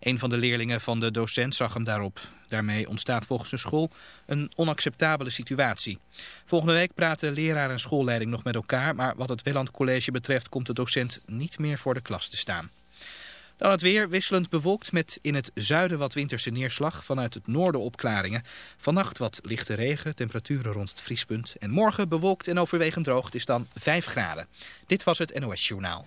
Een van de leerlingen van de docent zag hem daarop. Daarmee ontstaat volgens de school een onacceptabele situatie. Volgende week praten leraar en schoolleiding nog met elkaar, maar wat het Welland College betreft komt de docent niet meer voor de klas te staan. Dan het weer wisselend bewolkt met in het zuiden wat winterse neerslag. Vanuit het noorden opklaringen. Vannacht wat lichte regen, temperaturen rond het vriespunt. En morgen bewolkt en overwegend droog. Het is dan 5 graden. Dit was het NOS Journaal.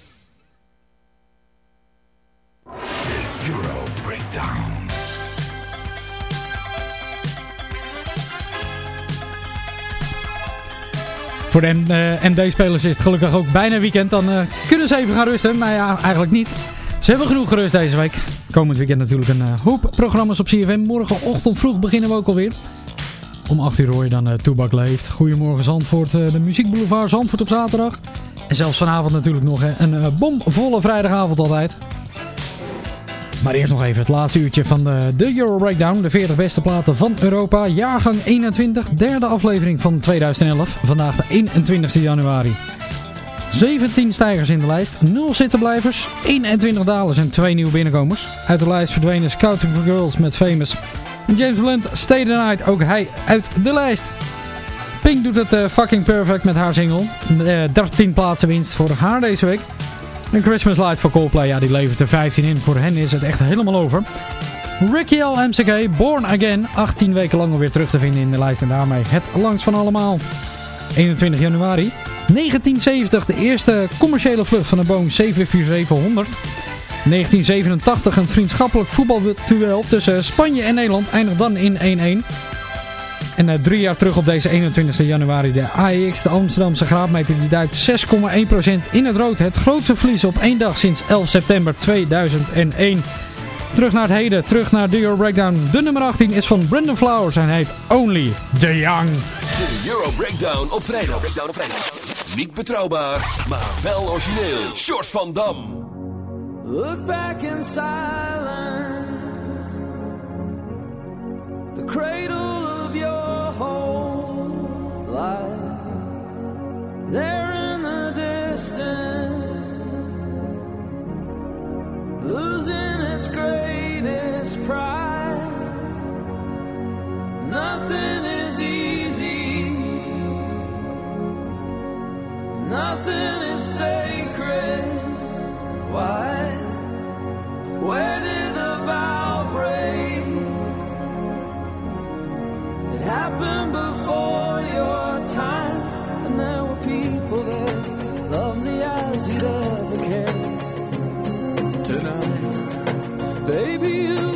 Voor de eh, MD-spelers is het gelukkig ook bijna weekend. Dan eh, kunnen ze even gaan rusten. Maar ja, eigenlijk niet. Ze hebben genoeg gerust deze week. Komend weekend natuurlijk een eh, hoop programma's op CFM. Morgenochtend vroeg beginnen we ook alweer. Om 8 uur hoor je dan uh, Toebak Leeft. Goedemorgen Zandvoort, eh, de muziekboulevard Zandvoort op zaterdag. En zelfs vanavond natuurlijk nog hè, een eh, bomvolle vrijdagavond altijd. Maar eerst nog even het laatste uurtje van de, Euro Breakdown. De 40 beste platen van Europa. Jaargang 21, derde aflevering van 2011. Vandaag de 21 januari. 17 stijgers in de lijst, 0 zittenblijvers, 21 dalers en 2 nieuwe binnenkomers. Uit de lijst verdwenen Scouting for Girls met Famous. James Blunt, Stay the Night, ook hij uit de lijst. Pink doet het eh, fucking perfect met haar single. Eh, 13 plaatsen winst voor haar deze week. Een Christmas Light voor Coldplay, ja die levert er 15 in. Voor hen is het echt helemaal over. Ricky L. MCK, Born Again, 18 weken lang alweer terug te vinden in de lijst. En daarmee het langst van allemaal. 21 januari 1970, de eerste commerciële vlucht van de Boeing 747-100. 1987, een vriendschappelijk voetbalduel tussen Spanje en Nederland eindigt dan in 1-1. En uh, drie jaar terug op deze 21 januari de AEX, de Amsterdamse graadmeter, die duikt 6,1% in het rood. Het grootste verlies op één dag sinds 11 september 2001. Terug naar het heden, terug naar de Euro Breakdown. De nummer 18 is van Brendan Flowers en heet Only the Young. De Euro Breakdown op vrijdag. Breakdown op vrijdag. Niet betrouwbaar, maar wel origineel. Short van Dam. Look back in silence. The cradle There in the distance. Losing its greatest. Nothing is easy. Nothing is sacred. Why? Where did the bow break? It happened before your time, and there were people there, lovely as you'd ever care Tonight, baby, you.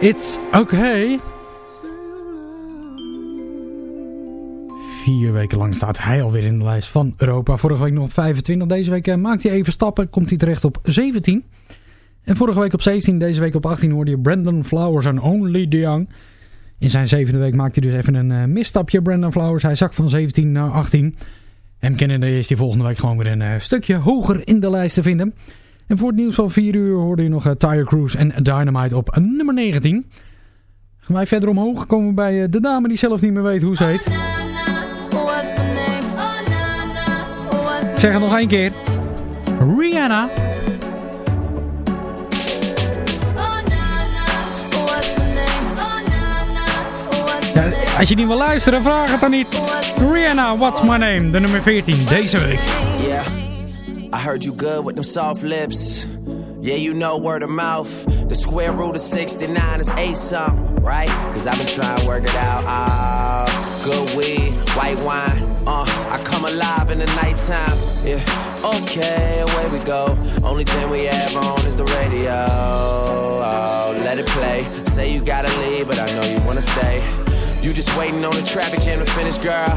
It's okay. Vier weken lang staat hij alweer in de lijst van Europa. Vorige week nog op 25. Deze week eh, maakt hij even stappen. Komt hij terecht op 17. En vorige week op 17. Deze week op 18 hoorde je Brandon Flowers en Only the Young. In zijn zevende week maakt hij dus even een eh, misstapje. Brandon Flowers. Hij zakt van 17 naar 18. En kennende is hij volgende week gewoon weer een eh, stukje hoger in de lijst te vinden. En voor het nieuws van 4 uur hoorde je nog uh, Tire Cruise en Dynamite op nummer 19. Gaan wij verder omhoog. Komen bij eh, de dame die zelf niet meer weet hoe ze heet. Ik zeg het nog één keer. Rihanna. Als je niet wil luisteren, vraag het dan niet. Rihanna, what's my name? De nummer 14 deze week. I heard you good with them soft lips. Yeah, you know word of mouth. The square root of 69 is eight something, right? Cause I've been trying to work it out. Ah, good weed, white wine. Uh, I come alive in the nighttime. Yeah, okay, away we go. Only thing we have on is the radio. Oh, let it play. Say you gotta leave, but I know you wanna stay. You just waiting on the traffic jam to finish, girl.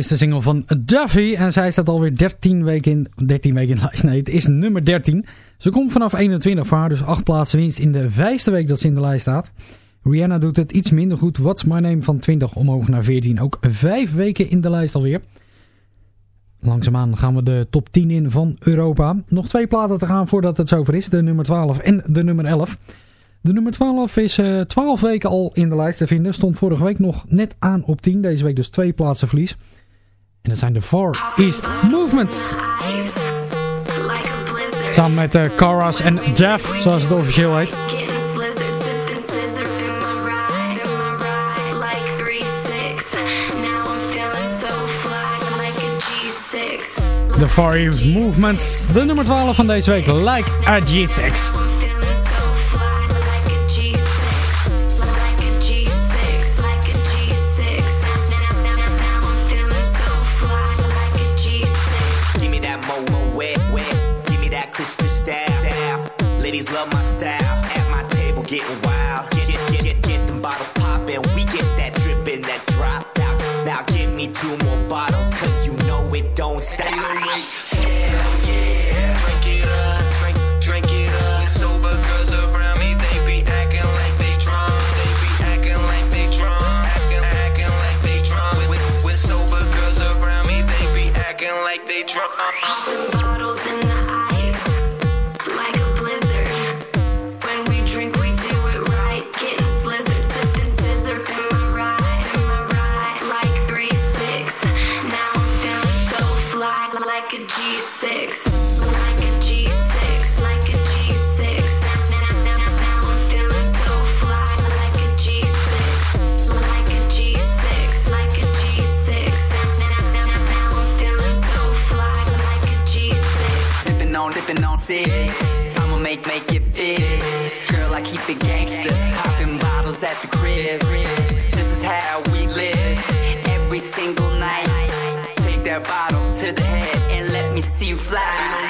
Is de single van Duffy. En zij staat alweer 13 weken in, 13 weken in lijst. Nee, het is nummer 13. Ze komt vanaf 21 voor haar, dus 8 plaatsen winst in de vijfde week dat ze in de lijst staat. Rihanna doet het iets minder goed. What's My Name van 20 omhoog naar 14. Ook 5 weken in de lijst alweer. Langzaamaan gaan we de top 10 in van Europa. Nog twee platen te gaan voordat het zover is. De nummer 12 en de nummer 11. De nummer 12 is uh, 12 weken al in de lijst te vinden. Stond vorige week nog net aan op 10. Deze week dus twee plaatsen verlies. En dat zijn de Far East Movements. Samen met uh, Caras en Jeff, zoals het officieel heet. De Far East Movements. De nummer 12 van deze week. Like a G6. Getting wild. Get get get get, get them bottles poppin'. We get that drippin', that drop out. Now give me two more bottles, cause you know it don't stop. Hell yeah. Drink it up, drink, drink it up. Sober girls around me, they be like they drunk. They be like they drunk. Like they drunk. With, sober girls around me, they be like they drunk. Fly.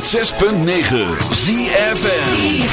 106.9 ZFM.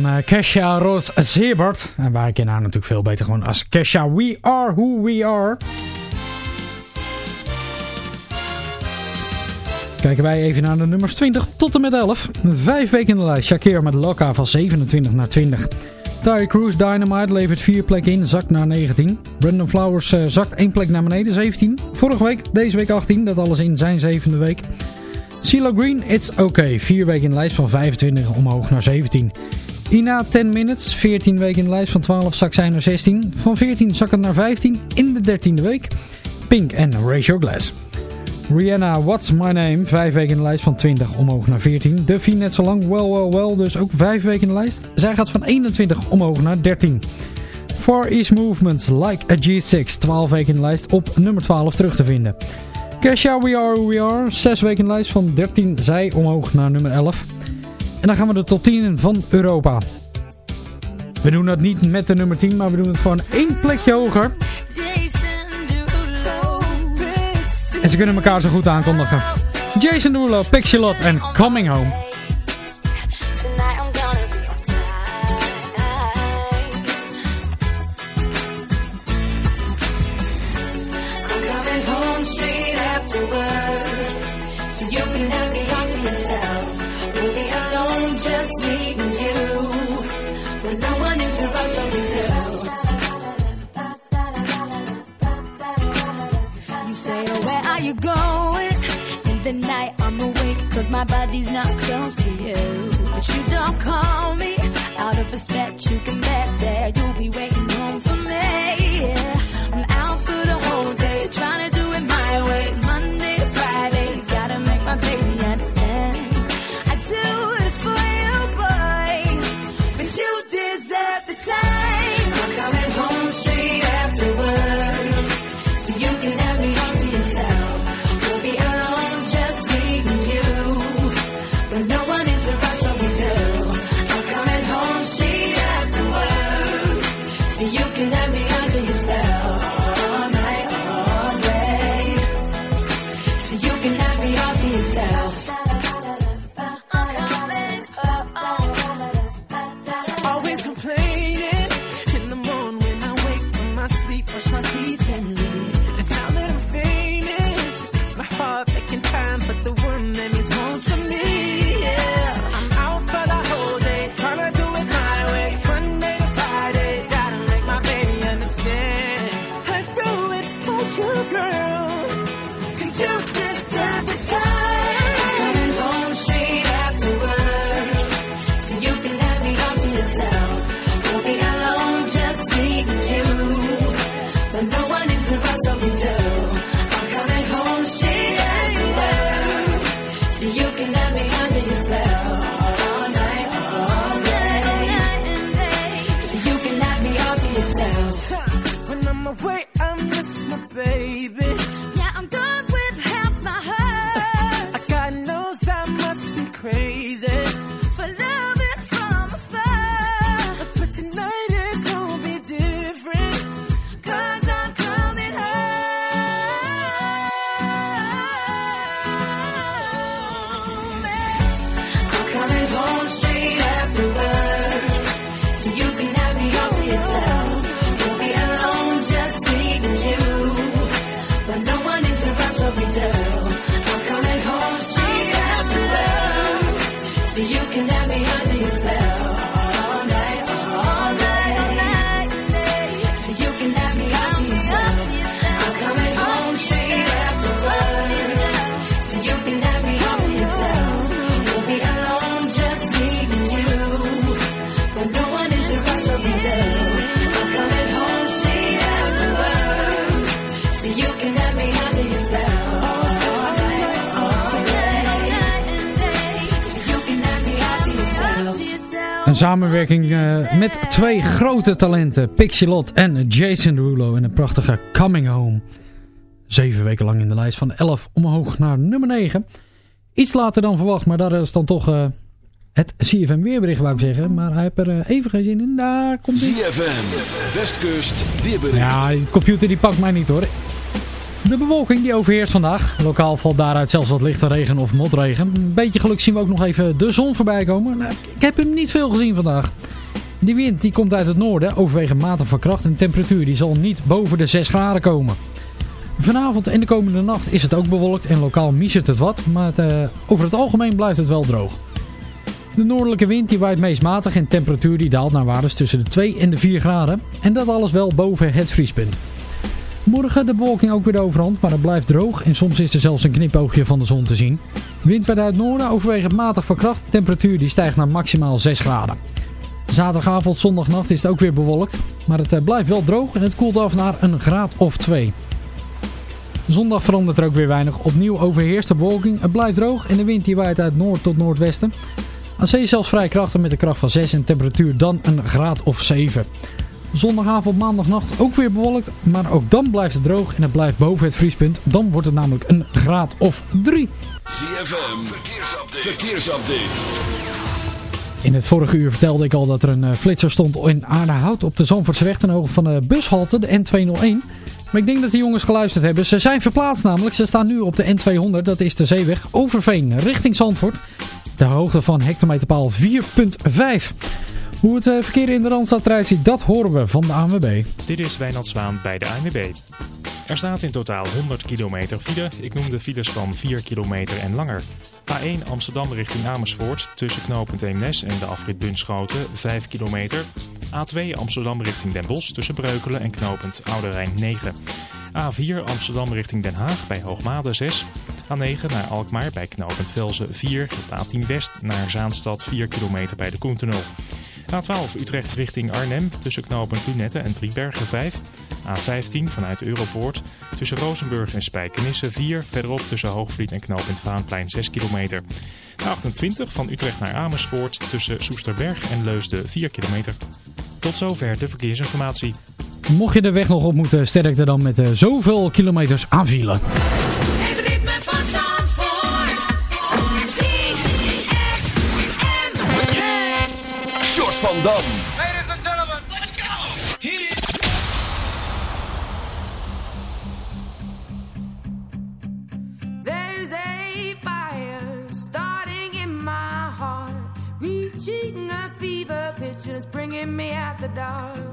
Van eh, Kesha. En waar ik in haar natuurlijk veel beter gewoon als Kesha We Are Who We Are. Kijken wij even naar de nummers 20 tot en met 11. Vijf weken in de lijst. Shakira met Loka van 27 naar 20. Ty Cruz Dynamite levert vier plekken in, zakt naar 19. Brandon Flowers eh, zakt één plek naar beneden, 17. Vorige week, deze week 18, dat alles in zijn zevende week. CeeLo Green, It's Okay. Vier weken in de lijst van 25 omhoog naar 17. Ina 10 Minutes, 14 weken in de lijst van 12 zak zij naar 16. Van 14 zakken naar 15 in de 13e week. Pink en Raise Glass. Rihanna, What's My Name, 5 weken in de lijst van 20 omhoog naar 14. Duffy net zo lang, Well Well Well, dus ook 5 weken in de lijst. Zij gaat van 21 omhoog naar 13. Far East Movements, Like a G6, 12 weken in de lijst op nummer 12 terug te vinden. Kesha, We Are Who We Are, 6 weken in de lijst van 13, zij omhoog naar nummer 11. En dan gaan we de top 10 in van Europa. We doen dat niet met de nummer 10, maar we doen het gewoon één plekje hoger. En ze kunnen elkaar zo goed aankondigen. Jason Derulo, Pixelot en Coming Home. Cause my body's not close to you. But you don't call me. Out of respect, you can bet that you'll be waiting samenwerking eh, met twee grote talenten, Pixelot en Jason Derulo in een prachtige Coming Home. Zeven weken lang in de lijst van 11 omhoog naar nummer 9. Iets later dan verwacht, maar dat is dan toch eh, het CFM weerbericht wou ik zeggen. Maar hij heeft er eh, even geen zin in. Daar komt hij. ZFM, Westkust, weerbericht. Ja, die computer die pakt mij niet hoor. De bewolking die overheerst vandaag. Lokaal valt daaruit zelfs wat lichte regen of motregen. Een beetje geluk zien we ook nog even de zon voorbij komen. Ik heb hem niet veel gezien vandaag. Die wind die komt uit het noorden, overwegend matig van kracht. En temperatuur die zal niet boven de 6 graden komen. Vanavond en de komende nacht is het ook bewolkt en lokaal miest het wat. Maar eh, over het algemeen blijft het wel droog. De noordelijke wind die waait meest matig en temperatuur die daalt naar waardes tussen de 2 en de 4 graden. En dat alles wel boven het vriespunt. Morgen de bewolking ook weer de overhand, maar het blijft droog en soms is er zelfs een knipoogje van de zon te zien. Wind uit het noorden, overwegend matig van kracht. Temperatuur die stijgt naar maximaal 6 graden. Zaterdagavond, zondagnacht is het ook weer bewolkt, maar het eh, blijft wel droog en het koelt af naar een graad of 2. Zondag verandert er ook weer weinig. Opnieuw overheerst de bewolking. Het blijft droog en de wind die waait uit noord tot noordwesten. Aan zee zelfs vrij krachtig met een kracht van 6 en temperatuur dan een graad of 7. Zondagavond, maandagnacht ook weer bewolkt. Maar ook dan blijft het droog en het blijft boven het vriespunt. Dan wordt het namelijk een graad of 3. ZFM, verkeersupdate. verkeersupdate. In het vorige uur vertelde ik al dat er een eh, flitser stond in Aardehout op de Zandvoortseweg ten hoogte van de bushalte, de N201. Maar ik denk dat de jongens geluisterd hebben. Ze zijn verplaatst namelijk. Ze staan nu op de N200, dat is de zeeweg Overveen, richting Zandvoort. Ter hoogte van hectometerpaal 4.5. Hoe het eh, verkeer in de Randstad eruit ziet, dat horen we van de ANWB. Dit is Wijnald Zwaan bij de ANWB. Er staat in totaal 100 kilometer file. Ik noem de files van 4 kilometer en langer. A1 Amsterdam richting Amersfoort tussen knooppunt Eemnes en de afrit Bunschoten 5 kilometer. A2 Amsterdam richting Den Bosch tussen Breukelen en knooppunt Oude Rijn 9. A4 Amsterdam richting Den Haag bij Hoogmade 6. A9 naar Alkmaar bij knooppunt Velzen 4. Op A10 West naar Zaanstad 4 kilometer bij de Koentunnel. A12 Utrecht richting Arnhem tussen knooppunt Lunette en Driebergen 5. A15 vanuit Europoort tussen Rozenburg en Spijkenisse 4. Verderop tussen Hoogvliet en knooppunt Vaanplein 6 kilometer. A28 van Utrecht naar Amersfoort tussen Soesterberg en Leusden 4 kilometer. Tot zover de verkeersinformatie. Mocht je de weg nog op moeten, sterkte dan met eh, zoveel kilometers aan van Dam. Ladies and gentlemen, let's go. There's a fire starting in my heart, reaching a fever pitch, and it's bringing me out the dark.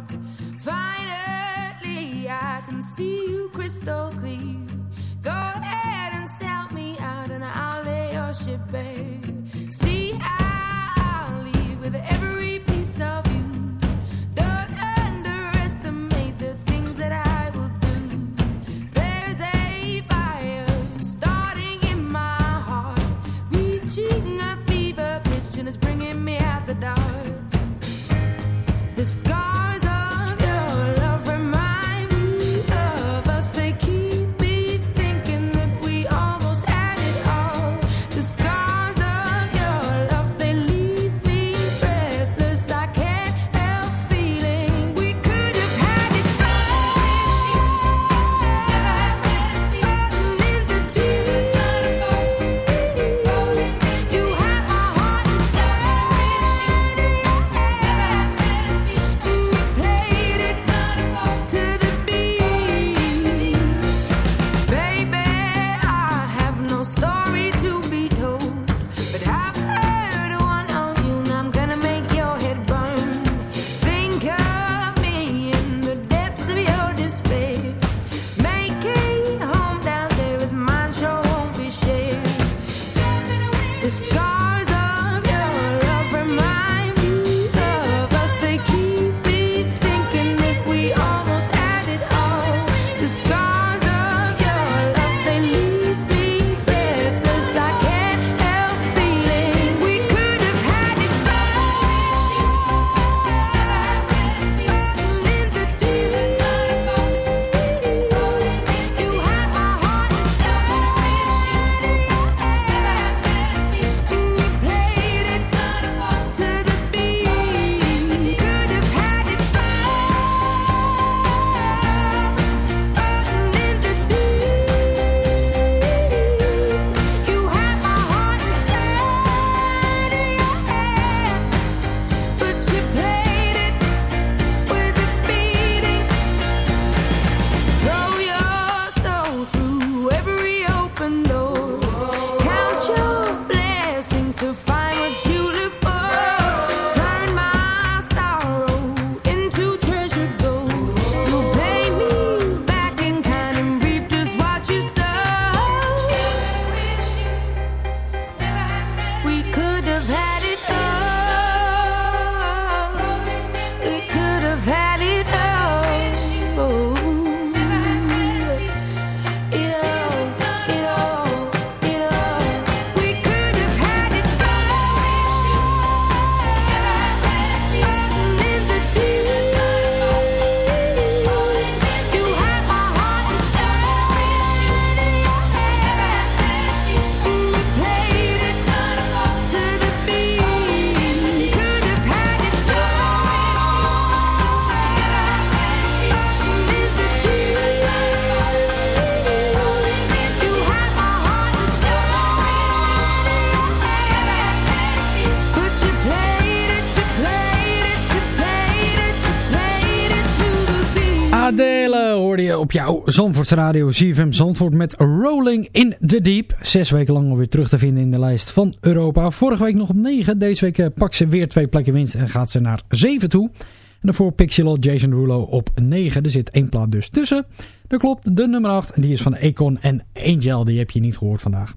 Zandvoortse radio ZFM Zandvoort met Rolling in the Deep. Zes weken lang alweer terug te vinden in de lijst van Europa. Vorige week nog op 9. Deze week eh, pakt ze weer twee plekken winst en gaat ze naar 7 toe. En daarvoor Pixelot Jason Rulo op 9. Er zit één plaat dus tussen. Dat klopt, de nummer 8. Die is van Econ en Angel. Die heb je niet gehoord vandaag.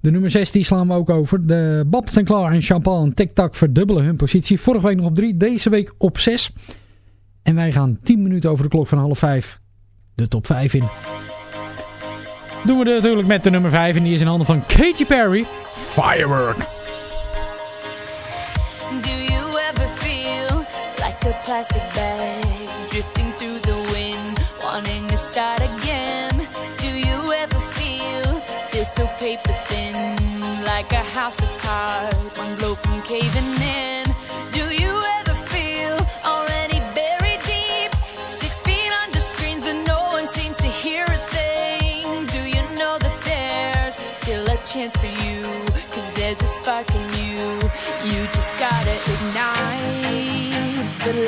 De nummer 6 die slaan we ook over. De Bob Sinclair en Champagne en Tic Tac verdubbelen hun positie. Vorige week nog op 3, deze week op 6. En wij gaan 10 minuten over de klok van half 5 de top 5 in. Doen we natuurlijk met de nummer 5 en die is in handen van Katy Perry. Firework. Do you ever feel like a plastic bag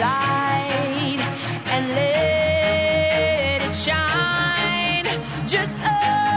light and let it shine. Just on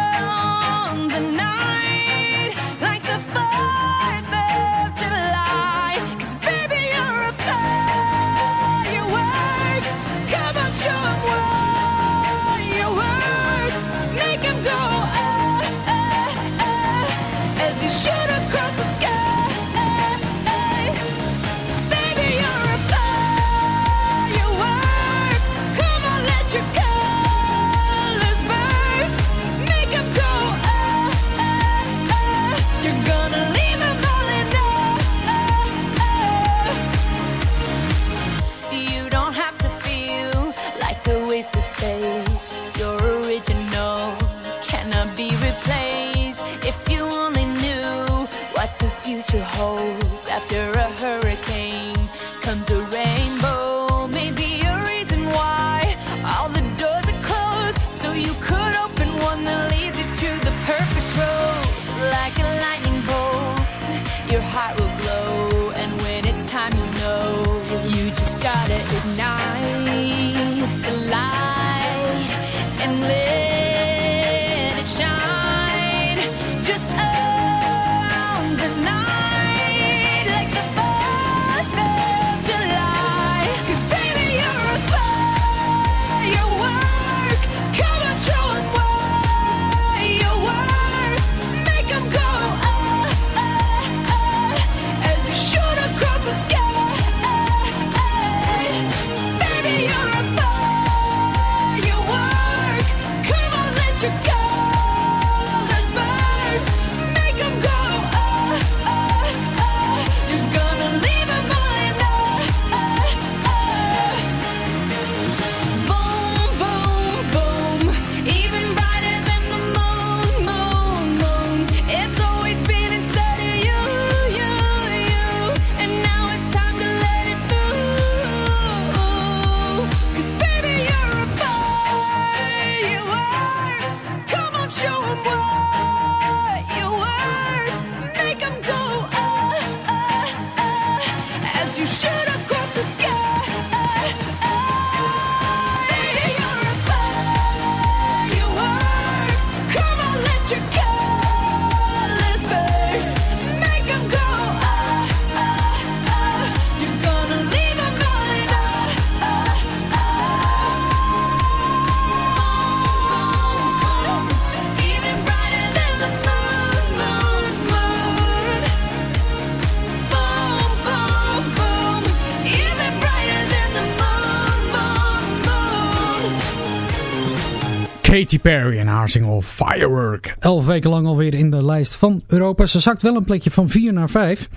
single Firework. Elf weken lang alweer in de lijst van Europa. Ze zakt wel een plekje van 4 naar 5.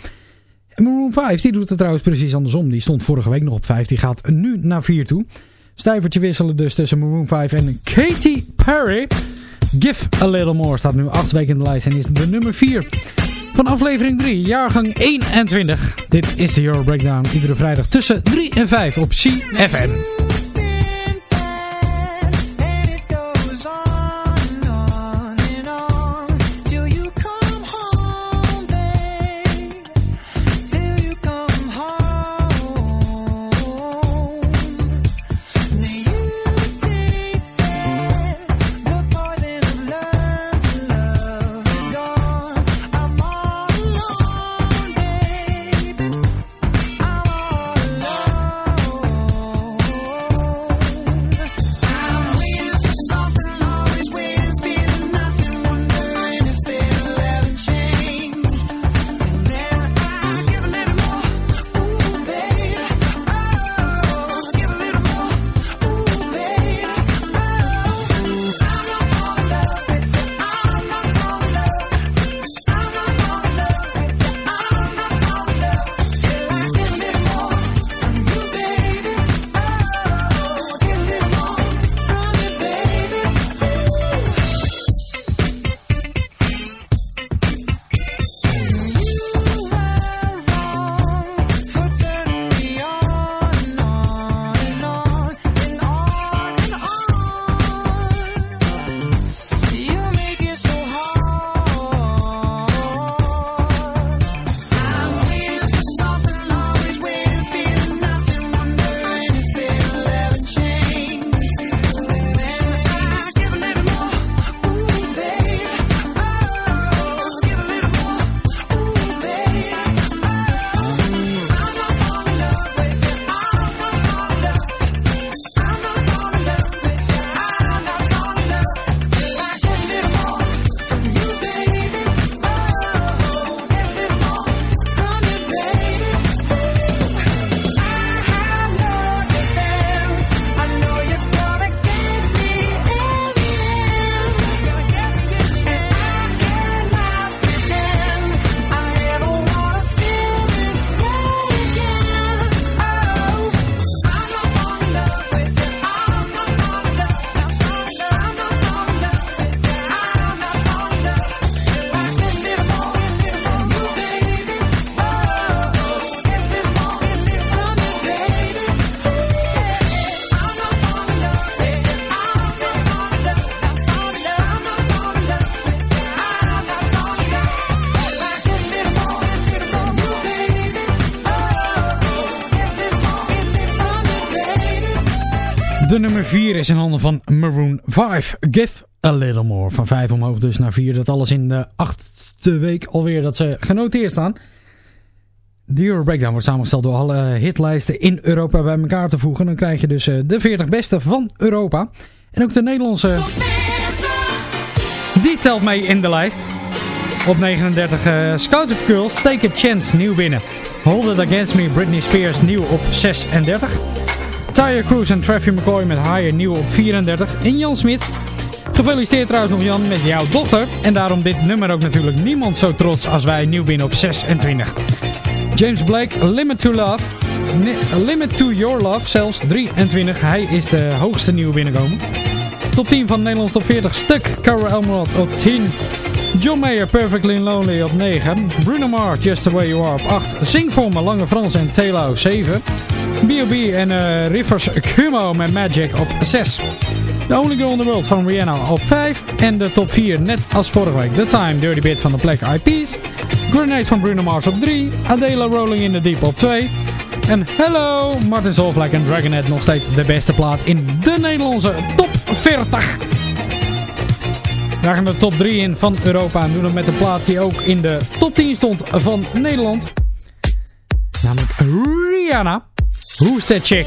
En Maroon 5 die doet het trouwens precies andersom. Die stond vorige week nog op 5. Die gaat nu naar 4 toe. Stijvertje wisselen dus tussen Maroon 5 en Katy Perry. Give a Little More staat nu 8 weken in de lijst en is de nummer 4. Van aflevering 3, jaargang 21. Dit is de Euro Breakdown. Iedere vrijdag tussen 3 en 5 op CFM. 4 is in handen van Maroon 5. Give a little more. Van 5 omhoog dus naar 4. Dat alles in de achtste week alweer dat ze genoteerd staan. De Euro Breakdown wordt samengesteld door alle hitlijsten in Europa bij elkaar te voegen. Dan krijg je dus eh, de 40 beste van Europa. En ook de Nederlandse... Die telt mee in de lijst. Op 39 uh, of Girls, Take a Chance, nieuw binnen. Hold It Against Me, Britney Spears, nieuw op 36. Tyre Cruise en Traffy McCoy met Higher, nieuw op 34. En Jan Smit. Gefeliciteerd trouwens nog Jan met jouw dochter. En daarom dit nummer ook natuurlijk niemand zo trots als wij, nieuw binnen op 26. James Blake, Limit to Love. Limit to Your Love, zelfs 23. Hij is de hoogste nieuwe binnenkomen. Top 10 van Nederlands top 40 stuk. Carol Elmerod op 10. John Mayer, Perfectly Lonely op 9. Bruno Mars, Just The Way You Are op 8. Zing voor me, Lange Frans en Telo 7. B.O.B. en eh, Rivers Cuomo met Magic op 6. The Only Girl in the World van Rihanna op 5. En de top 4, net als vorige week. The Time, Dirty Bit van de Black Eyed Peas. Grenade van Bruno Mars op 3. Adela Rolling in the Deep op 2. En Hello, Martin Solveig en Dragonet nog steeds de beste plaat in de Nederlandse top 40. Daar gaan de top 3 in van Europa en doen het met de plaat die ook in de top 10 stond van Nederland. Namelijk Rihanna. Who's that chick?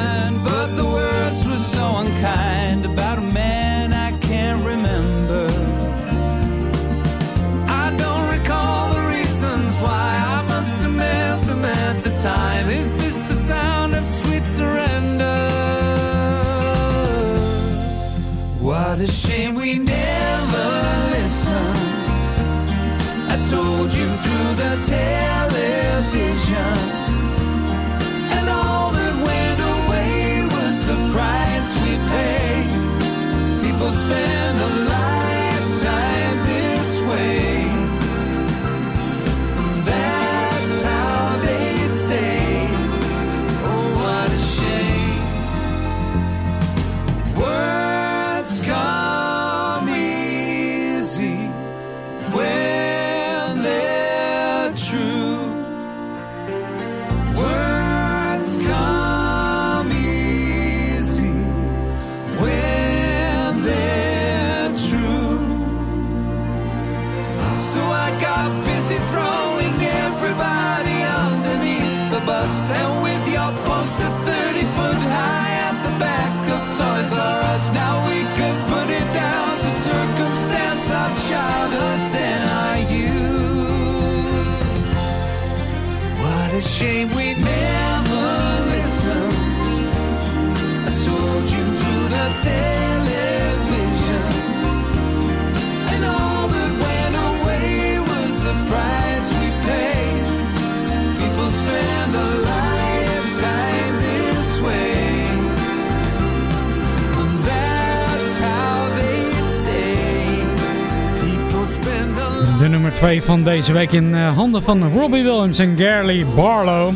De nummer 2 van deze week in eh, handen van Robbie Williams en Gary Barlow.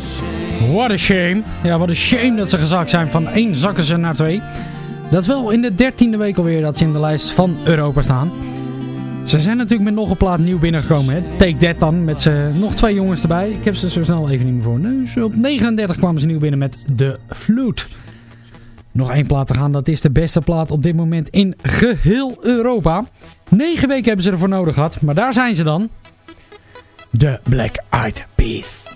What a shame. Ja, wat een shame dat ze gezakt zijn. Van één zakken ze naar twee. Dat is wel in de dertiende week alweer dat ze in de lijst van Europa staan. Ze zijn natuurlijk met nog een plaat nieuw binnengekomen. Hè. Take That dan, met ze nog twee jongens erbij. Ik heb ze zo snel even niet meer voor neus. Op 39 kwamen ze nieuw binnen met The Flute. Nog één plaat te gaan, dat is de beste plaat op dit moment in geheel Europa. Negen weken hebben ze ervoor nodig gehad, maar daar zijn ze dan. De Black Eyed Peas.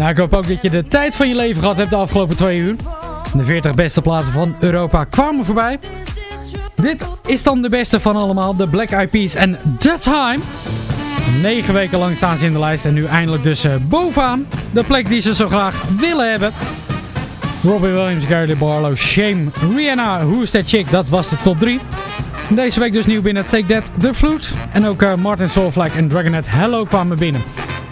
Nou, ik hoop ook dat je de tijd van je leven gehad hebt de afgelopen twee uur. De 40 beste plaatsen van Europa kwamen voorbij. Dit is dan de beste van allemaal, de Black Eyed Peas en The Time. Negen weken lang staan ze in de lijst en nu eindelijk dus eh, bovenaan. De plek die ze zo graag willen hebben. Robbie Williams, Gary Barlow, Shame, Rihanna, Who's That Chick, dat was de top 3. Deze week dus nieuw binnen Take That, The Flute. En ook eh, Martin Solveig en Dragonet Hello kwamen binnen.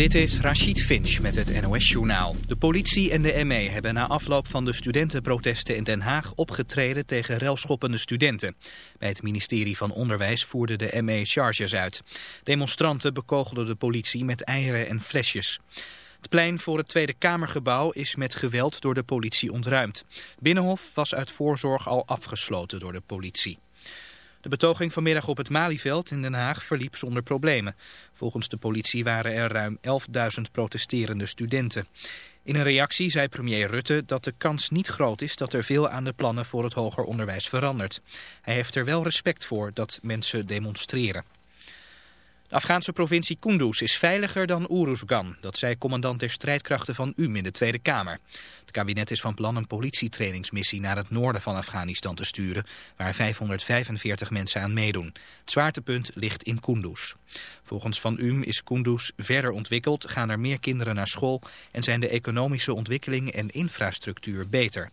Dit is Rachid Finch met het NOS-journaal. De politie en de ME hebben na afloop van de studentenprotesten in Den Haag opgetreden tegen relschoppende studenten. Bij het ministerie van Onderwijs voerde de ME charges uit. Demonstranten bekogelden de politie met eieren en flesjes. Het plein voor het Tweede Kamergebouw is met geweld door de politie ontruimd. Binnenhof was uit voorzorg al afgesloten door de politie. De betoging vanmiddag op het Malieveld in Den Haag verliep zonder problemen. Volgens de politie waren er ruim 11.000 protesterende studenten. In een reactie zei premier Rutte dat de kans niet groot is dat er veel aan de plannen voor het hoger onderwijs verandert. Hij heeft er wel respect voor dat mensen demonstreren. De Afghaanse provincie Kunduz is veiliger dan Uruzgan. Dat zei commandant der strijdkrachten van UM in de Tweede Kamer. Het kabinet is van plan een politietrainingsmissie naar het noorden van Afghanistan te sturen, waar 545 mensen aan meedoen. Het zwaartepunt ligt in Kunduz. Volgens Van UM is Kunduz verder ontwikkeld, gaan er meer kinderen naar school en zijn de economische ontwikkeling en infrastructuur beter.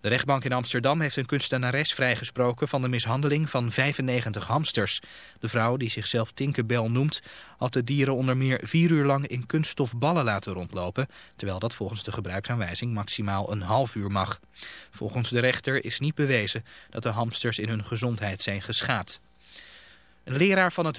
De rechtbank in Amsterdam heeft een kunstenares vrijgesproken van de mishandeling van 95 hamsters. De vrouw, die zichzelf Tinkerbell noemt, had de dieren onder meer vier uur lang in kunststofballen laten rondlopen, terwijl dat volgens de gebruiksaanwijzing maximaal een half uur mag. Volgens de rechter is niet bewezen dat de hamsters in hun gezondheid zijn geschaad. Een leraar van het